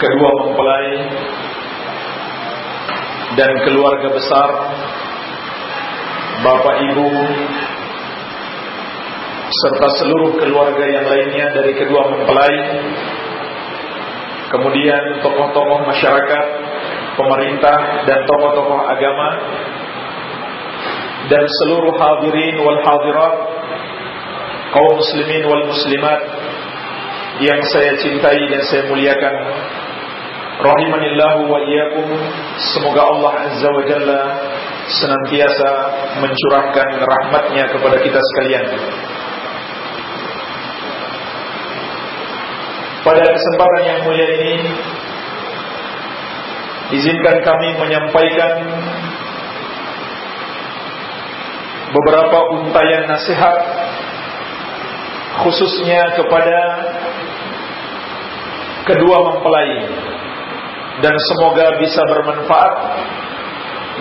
kedua mempelai dan keluarga besar Bapak Ibu serta seluruh keluarga yang lainnya dari kedua mempelai. Kemudian tokoh-tokoh masyarakat pemerintah dan tokoh-tokoh agama dan seluruh hadirin wal hadirat kaum muslimin wal muslimat yang saya cintai dan saya muliakan Rahimanillahu wa iyyakum. Semoga Allah Azza wa Jalla senantiasa mencurahkan rahmatnya kepada kita sekalian. Pada kesempatan yang mulia ini Izinkan kami menyampaikan Beberapa untayan nasihat Khususnya kepada Kedua mempelai dan semoga bisa bermanfaat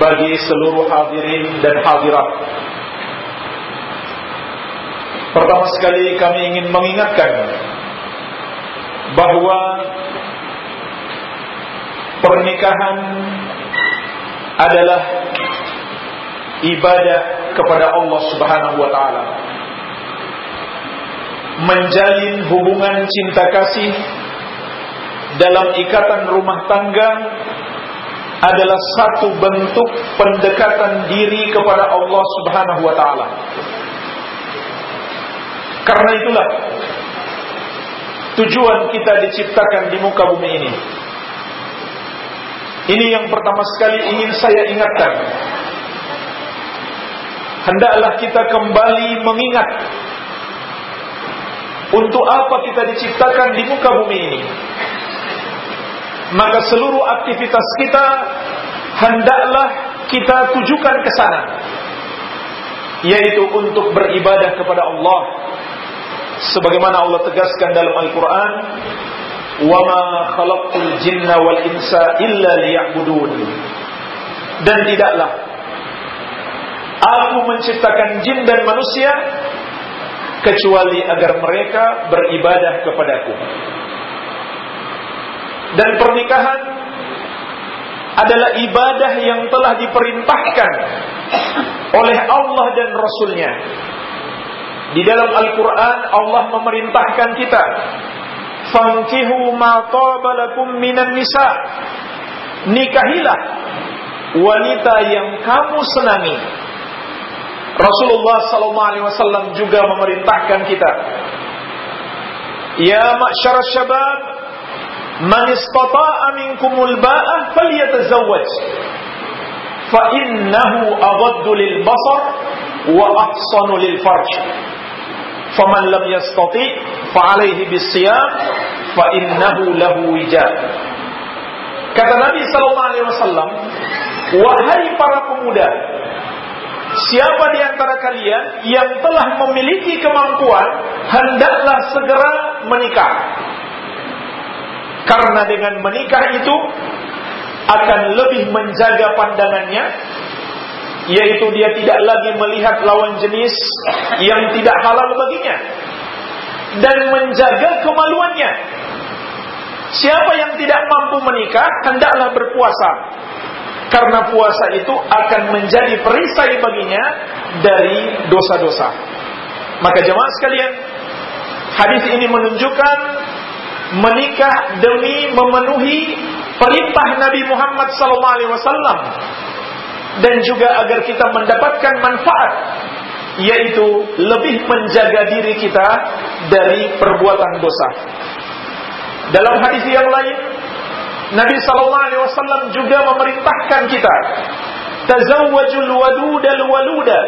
bagi seluruh hadirin dan hadirat. Pertama sekali kami ingin mengingatkan bahwa pernikahan adalah ibadah kepada Allah Subhanahu wa taala. Menjalin hubungan cinta kasih dalam ikatan rumah tangga adalah satu bentuk pendekatan diri kepada Allah Subhanahu wa taala. Karena itulah tujuan kita diciptakan di muka bumi ini. Ini yang pertama sekali ingin saya ingatkan. Hendaklah kita kembali mengingat untuk apa kita diciptakan di muka bumi ini maka seluruh aktivitas kita hendaklah kita tujukan ke sana. Yaitu untuk beribadah kepada Allah. Sebagaimana Allah tegaskan dalam Al-Qur'an wa ma khalaqtul jinna wal insa illa liya'budun. Dan tidaklah aku menciptakan jin dan manusia kecuali agar mereka beribadah kepadaku dan pernikahan adalah ibadah yang telah diperintahkan oleh Allah dan Rasulnya. Di dalam Al-Quran Allah memerintahkan kita Fankihu ma tabalakum minan nisa Nikahilah wanita yang kamu senangi Rasulullah SAW juga memerintahkan kita Ya ma'syar syabab Man istata'a minkumul ba'ah falyatazawwaj. Fa innahu aghaddu lil basar wa ahsanu lil farj. Faman lam yastati fa alayhi bisiyam fa innahu lahu. Kata Nabi sallallahu alaihi wasallam, wahai para pemuda, siapa di antara kalian yang telah memiliki kemampuan hendaklah segera menikah. Karena dengan menikah itu akan lebih menjaga pandangannya yaitu dia tidak lagi melihat lawan jenis yang tidak halal baginya dan menjaga kemaluannya. Siapa yang tidak mampu menikah hendaklah berpuasa karena puasa itu akan menjadi perisai baginya dari dosa-dosa. Maka jemaah sekalian, hadis ini menunjukkan menikah demi memenuhi perintah Nabi Muhammad SAW dan juga agar kita mendapatkan manfaat yaitu lebih menjaga diri kita dari perbuatan dosa. Dalam hadis yang lain Nabi SAW juga memerintahkan kita tazawwajul wadudal waluda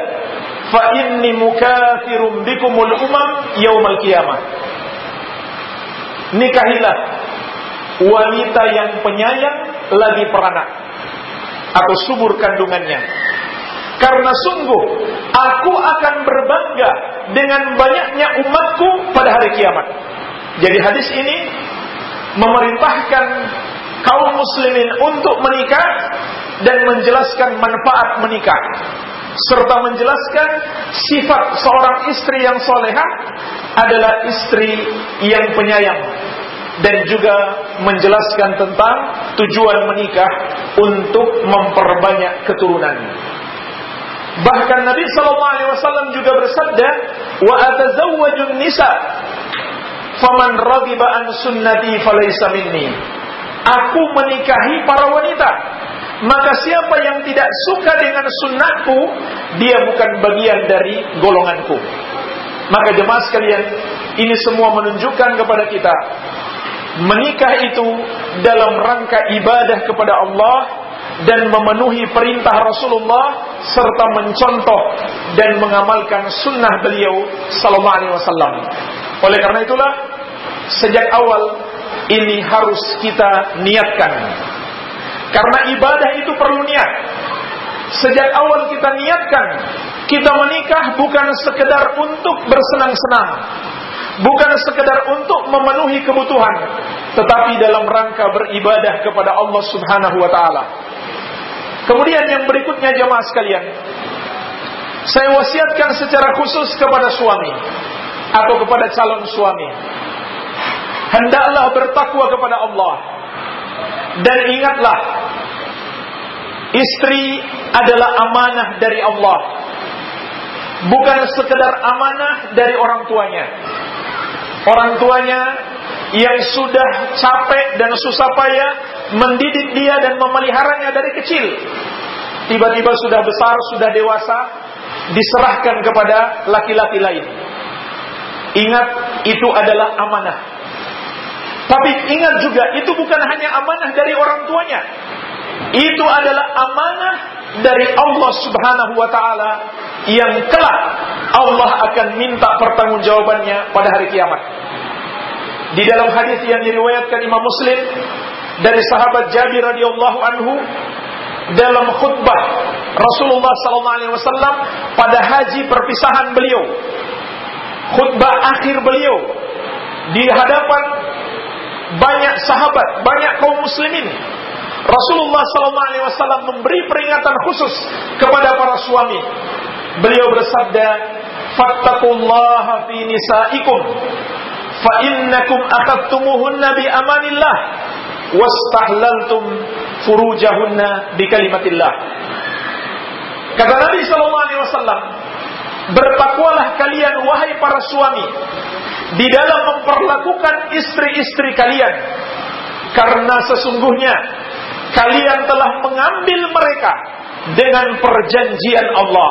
fa inni mukafirum bikumul umam yaumal qiyamah nikahilah wanita yang penyayang lagi peranak atau subur kandungannya. Karena sungguh aku akan berbangga dengan banyaknya umatku pada hari kiamat. Jadi hadis ini memerintahkan kaum muslimin untuk menikah dan menjelaskan manfaat menikah serta menjelaskan sifat seorang istri yang soleha adalah istri yang penyayang dan juga menjelaskan tentang tujuan menikah untuk memperbanyak keturunan. Bahkan Nabi Sallallahu Alaihi Wasallam juga bersabda, wa atazawwajun nisa, faman raghiba an sunnati falaysa minni. Aku menikahi para wanita maka siapa yang tidak suka dengan sunnahku, dia bukan bagian dari golonganku. Maka jemaah sekalian, ini semua menunjukkan kepada kita, menikah itu dalam rangka ibadah kepada Allah dan memenuhi perintah Rasulullah serta mencontoh dan mengamalkan sunnah beliau sallallahu alaihi wasallam. Oleh karena itulah sejak awal ini harus kita niatkan karena ibadah itu perlu niat. Sejak awal kita niatkan, kita menikah bukan sekedar untuk bersenang-senang. Bukan sekedar untuk memenuhi kebutuhan, tetapi dalam rangka beribadah kepada Allah Subhanahu wa taala. Kemudian yang berikutnya jemaah sekalian, saya wasiatkan secara khusus kepada suami atau kepada calon suami. Hendaklah bertakwa kepada Allah dan ingatlah, istri adalah amanah dari Allah. Bukan sekedar amanah dari orang tuanya. Orang tuanya yang sudah capek dan susah payah mendidik dia dan memeliharanya dari kecil. Tiba-tiba sudah besar, sudah dewasa, diserahkan kepada laki-laki lain. Ingat, itu adalah amanah. Tapi ingat juga itu bukan hanya amanah dari orang tuanya. Itu adalah amanah dari Allah Subhanahu wa taala yang kelak Allah akan minta pertanggungjawabannya pada hari kiamat. Di dalam hadis yang diriwayatkan Imam Muslim dari sahabat Jabir radhiyallahu anhu dalam khutbah Rasulullah sallallahu alaihi wasallam pada haji perpisahan beliau. Khutbah akhir beliau di hadapan banyak sahabat, banyak kaum muslimin. Rasulullah SAW memberi peringatan khusus kepada para suami. Beliau bersabda, "Fattaqullaha fi nisaikum, fa innakum akhadtumuhunna bi amanillah, wastahlaltum furujahunna bi kalimatillah." Kata Nabi SAW, "Bertakwalah kalian wahai para suami di dalam memperlakukan istri-istri kalian karena sesungguhnya kalian telah mengambil mereka dengan perjanjian Allah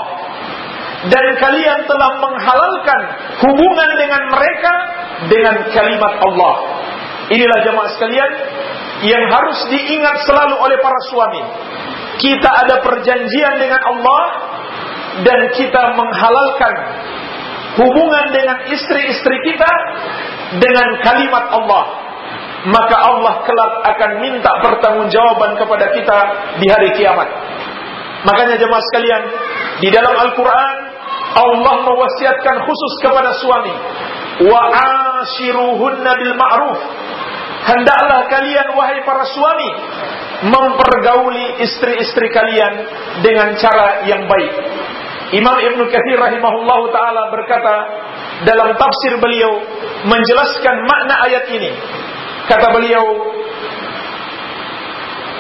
dan kalian telah menghalalkan hubungan dengan mereka dengan kalimat Allah. Inilah jemaah sekalian yang harus diingat selalu oleh para suami. Kita ada perjanjian dengan Allah dan kita menghalalkan hubungan dengan istri-istri kita dengan kalimat Allah maka Allah kelak akan minta pertanggungjawaban kepada kita di hari kiamat makanya jemaah sekalian di dalam Al-Quran Allah mewasiatkan khusus kepada suami wa ashiruhunna bil ma'ruf hendaklah kalian wahai para suami mempergauli istri-istri kalian dengan cara yang baik Imam Ibn Kathir rahimahullah ta'ala berkata dalam tafsir beliau menjelaskan makna ayat ini. Kata beliau,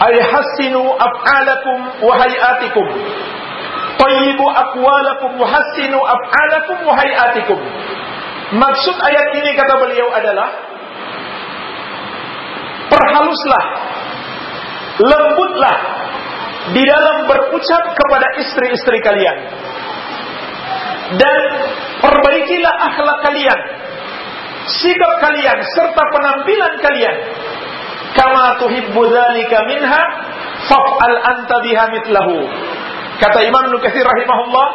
Ayhassinu af'alakum wa hayatikum. Tayyibu akwalakum wa hassinu af'alakum wa. Maksud ayat ini kata beliau adalah perhaluslah, lembutlah di dalam berucap kepada istri-istri kalian dan perbaikilah akhlak kalian, sikap kalian serta penampilan kalian. Kama tuhibbu dzalika minha fa'al anta biha mitlahu. Kata Imam Nukathir rahimahullah,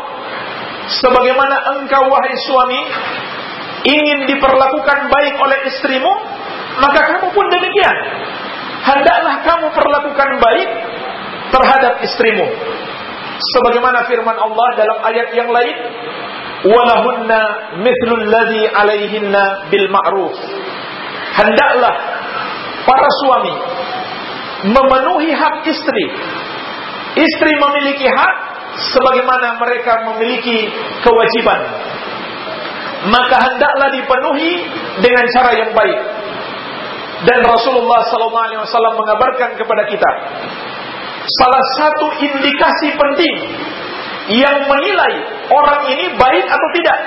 sebagaimana engkau wahai suami ingin diperlakukan baik oleh istrimu, maka kamu pun demikian. hendaklah kamu perlakukan baik terhadap istrimu. Sebagaimana firman Allah dalam ayat yang lain, "Walahunna mithlul ladzi 'alaihinna bil ma'ruf." Hendaklah para suami memenuhi hak istri. Istri memiliki hak sebagaimana mereka memiliki kewajiban. Maka hendaklah dipenuhi dengan cara yang baik. Dan Rasulullah SAW mengabarkan kepada kita salah satu indikasi penting yang menilai orang ini baik atau tidak.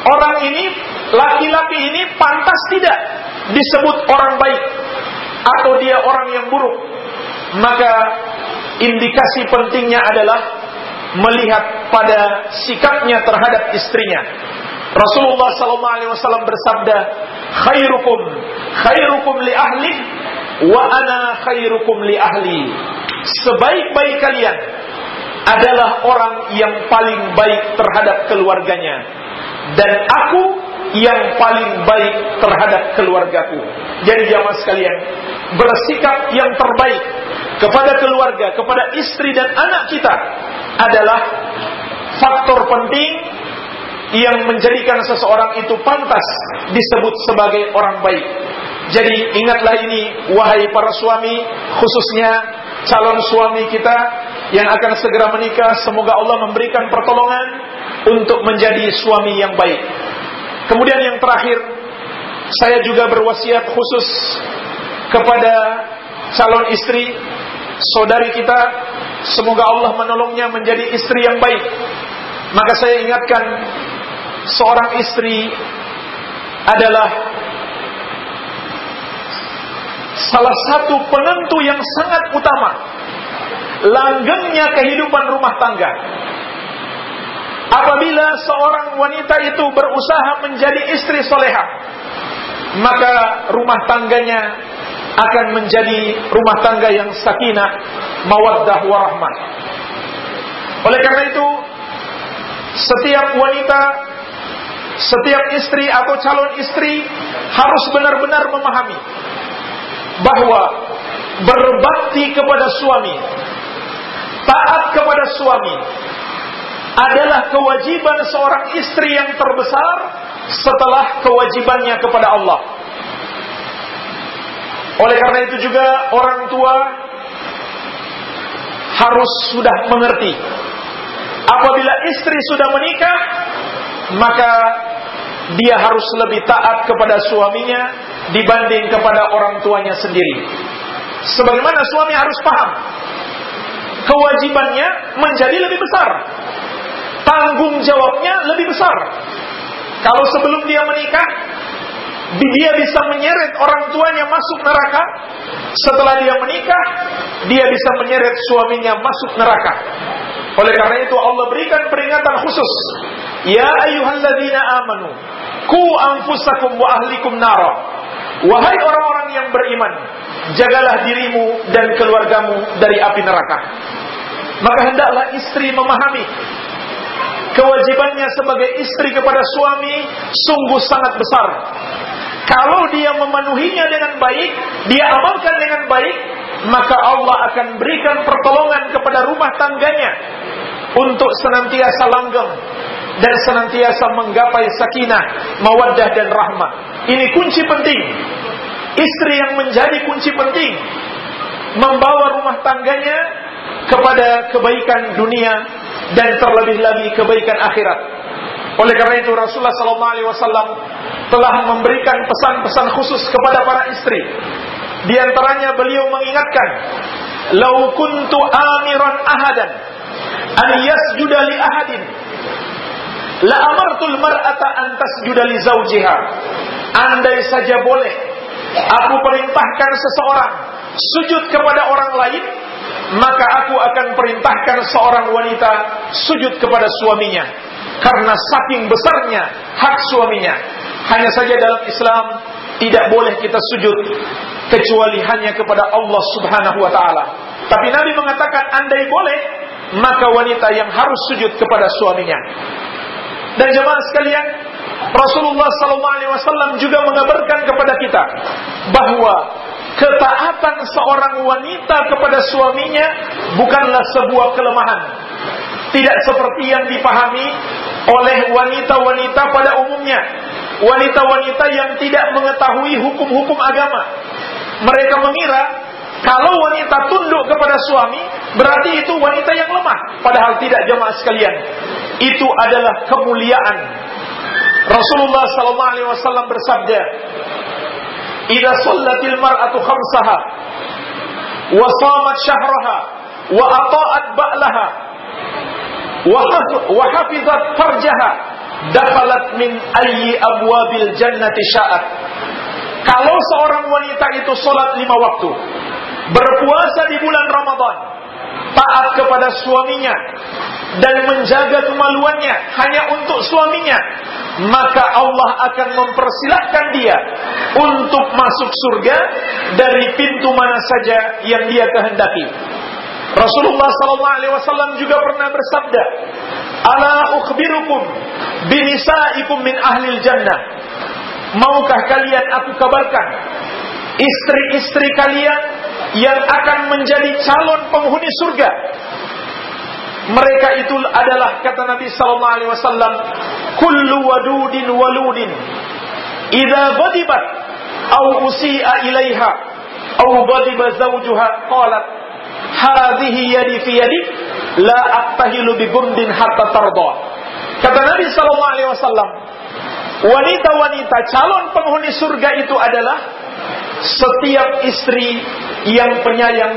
Orang ini, laki-laki ini pantas tidak disebut orang baik atau dia orang yang buruk. Maka indikasi pentingnya adalah melihat pada sikapnya terhadap istrinya. Rasulullah sallallahu alaihi wasallam bersabda, "Khairukum khairukum li ahli wa ana khairukum li ahli." Sebaik-baik kalian adalah orang yang paling baik terhadap keluarganya dan aku yang paling baik terhadap keluargaku. Jadi jamaah sekalian, bersikap yang terbaik kepada keluarga, kepada istri dan anak kita adalah faktor penting yang menjadikan seseorang itu pantas disebut sebagai orang baik. Jadi ingatlah ini wahai para suami, khususnya calon suami kita yang akan segera menikah, semoga Allah memberikan pertolongan untuk menjadi suami yang baik. Kemudian yang terakhir, saya juga berwasiat khusus kepada calon istri saudari kita semoga Allah menolongnya menjadi istri yang baik. Maka saya ingatkan seorang istri adalah salah satu penentu yang sangat utama. Langgengnya kehidupan rumah tangga. Apabila seorang wanita itu berusaha menjadi istri soleha maka rumah tangganya akan menjadi rumah tangga yang sakinah, mawaddah warahmah. Oleh karena itu, setiap wanita, setiap istri atau calon istri harus benar-benar memahami bahwa berbakti kepada suami, taat kepada suami adalah kewajiban seorang istri yang terbesar setelah kewajibannya kepada Allah. Oleh karena itu juga orang tua harus sudah mengerti. Apabila istri sudah menikah, maka dia harus lebih taat kepada suaminya dibanding kepada orang tuanya sendiri. Sebagaimana suami harus paham kewajibannya menjadi lebih besar. Tanggung jawabnya lebih besar. Kalau sebelum dia menikah, dia bisa menyeret orang tuanya masuk neraka. Setelah dia menikah, dia bisa menyeret suaminya masuk neraka. Oleh karena itu Allah berikan peringatan khusus. Ya ayyuhalladzina amanu, ku anfusakum wa ahlikum nara. Wahai orang-orang yang beriman, jagalah dirimu dan keluargamu dari api neraka. Maka hendaklah istri memahami kewajibannya sebagai istri kepada suami sungguh sangat besar kalau dia memenuhinya dengan baik, dia amalkan dengan baik, maka Allah akan berikan pertolongan kepada rumah tangganya untuk senantiasa langgeng dan senantiasa menggapai sakinah, mawaddah dan rahmah. Ini kunci penting. Istri yang menjadi kunci penting membawa rumah tangganya kepada kebaikan dunia dan terlebih lagi kebaikan akhirat. Oleh karena itu Rasulullah SAW telah memberikan pesan-pesan khusus kepada para istri. Di antaranya beliau mengingatkan, "Lau kuntu amiran ahadan an yasjuda ahadin, la amartul mar'ata an tasjuda li zawjiha." Andai saja boleh aku perintahkan seseorang sujud kepada orang lain, maka aku akan perintahkan seorang wanita sujud kepada suaminya karena saking besarnya hak suaminya hanya saja dalam Islam tidak boleh kita sujud kecuali hanya kepada Allah Subhanahu wa taala. Tapi Nabi mengatakan andai boleh maka wanita yang harus sujud kepada suaminya. Dan jemaah sekalian, Rasulullah sallallahu alaihi wasallam juga mengabarkan kepada kita bahwa ketaatan seorang wanita kepada suaminya bukanlah sebuah kelemahan. Tidak seperti yang dipahami oleh wanita-wanita pada umumnya. Wanita-wanita yang tidak mengetahui hukum-hukum agama. Mereka mengira kalau wanita tunduk kepada suami berarti itu wanita yang lemah. Padahal tidak jemaah sekalian. Itu adalah kemuliaan. Rasulullah sallallahu alaihi wasallam bersabda, "Idza shallatil mar'atu khamsaha wa shamat syahraha wa ata'at ba'laha wa hafizat farjaha dakhalat min ayyi abwabil jannati sya'at." Kalau seorang wanita itu sholat lima waktu, berpuasa di bulan Ramadan, taat kepada suaminya, dan menjaga kemaluannya hanya untuk suaminya, maka Allah akan mempersilahkan dia untuk masuk surga dari pintu mana saja yang dia kehendaki. Rasulullah sallallahu alaihi wasallam juga pernah bersabda, "Ala ukhbirukum binisaikum min ahlil jannah." Maukah kalian aku kabarkan istri-istri kalian yang akan menjadi calon penghuni surga? Mereka itu adalah kata Nabi sallallahu alaihi wasallam, kullu wadudin waludin idza ghadibat aw usi'a ilaiha aw ghadiba zawjuha qalat hadhihi yadi fi yadi la aqtahilu bi gundin hatta tarda. Kata Nabi sallallahu alaihi wasallam, wanita-wanita calon penghuni surga itu adalah setiap istri yang penyayang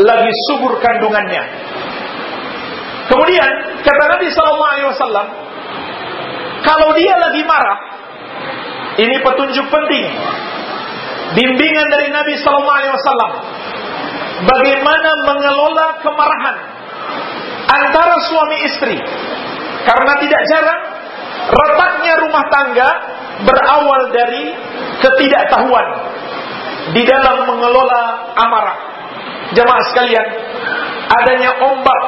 lagi subur kandungannya Kemudian kata Nabi Shallallahu Alaihi Wasallam, kalau dia lagi marah, ini petunjuk penting, bimbingan dari Nabi Shallallahu Alaihi Wasallam, bagaimana mengelola kemarahan antara suami istri, karena tidak jarang retaknya rumah tangga berawal dari ketidaktahuan di dalam mengelola amarah. Jemaah sekalian, adanya ombak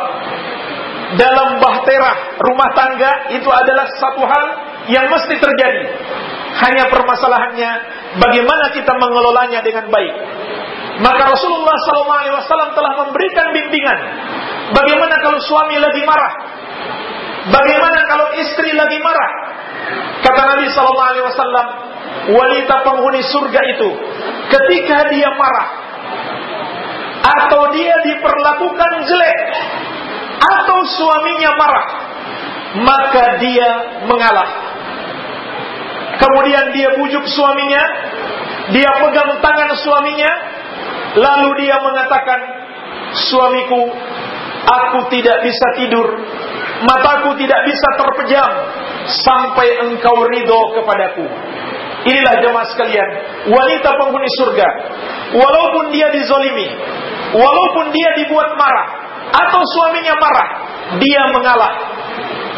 dalam bahtera rumah tangga itu adalah satu hal yang mesti terjadi. Hanya permasalahannya bagaimana kita mengelolanya dengan baik. Maka Rasulullah SAW telah memberikan bimbingan. Bagaimana kalau suami lagi marah? Bagaimana kalau istri lagi marah? Kata Nabi SAW, wanita penghuni surga itu, ketika dia marah atau dia diperlakukan jelek, atau suaminya marah, maka dia mengalah. Kemudian dia bujuk suaminya, dia pegang tangan suaminya, lalu dia mengatakan, "Suamiku, aku tidak bisa tidur, mataku tidak bisa terpejam sampai engkau ridho kepadaku." Inilah jemaah sekalian, wanita penghuni surga. Walaupun dia dizolimi, walaupun dia dibuat marah, atau suaminya marah, dia mengalah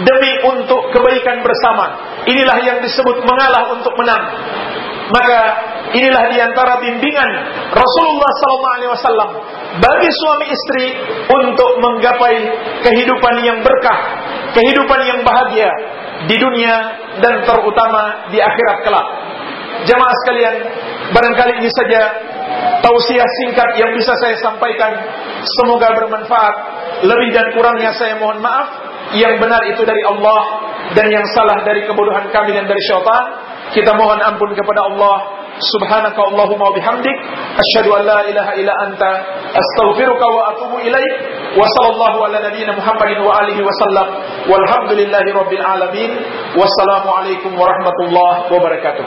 demi untuk kebaikan bersama. Inilah yang disebut mengalah untuk menang. Maka inilah di antara bimbingan Rasulullah SAW bagi suami istri untuk menggapai kehidupan yang berkah, kehidupan yang bahagia di dunia dan terutama di akhirat kelak. Jemaah sekalian, barangkali ini saja tausiah singkat yang bisa saya sampaikan. Semoga bermanfaat. Lebih dan kurangnya saya mohon maaf. Yang benar itu dari Allah dan yang salah dari kebodohan kami dan dari syaitan. Kita mohon ampun kepada Allah subhanaka Allahumma bihamdik asyhadu an la ilaha illa anta astaghfiruka wa atubu ilaik wa sallallahu ala nabiyyina Muhammadin wa alihi wa sallam walhamdulillahi rabbil alamin wassalamu alaikum warahmatullahi wabarakatuh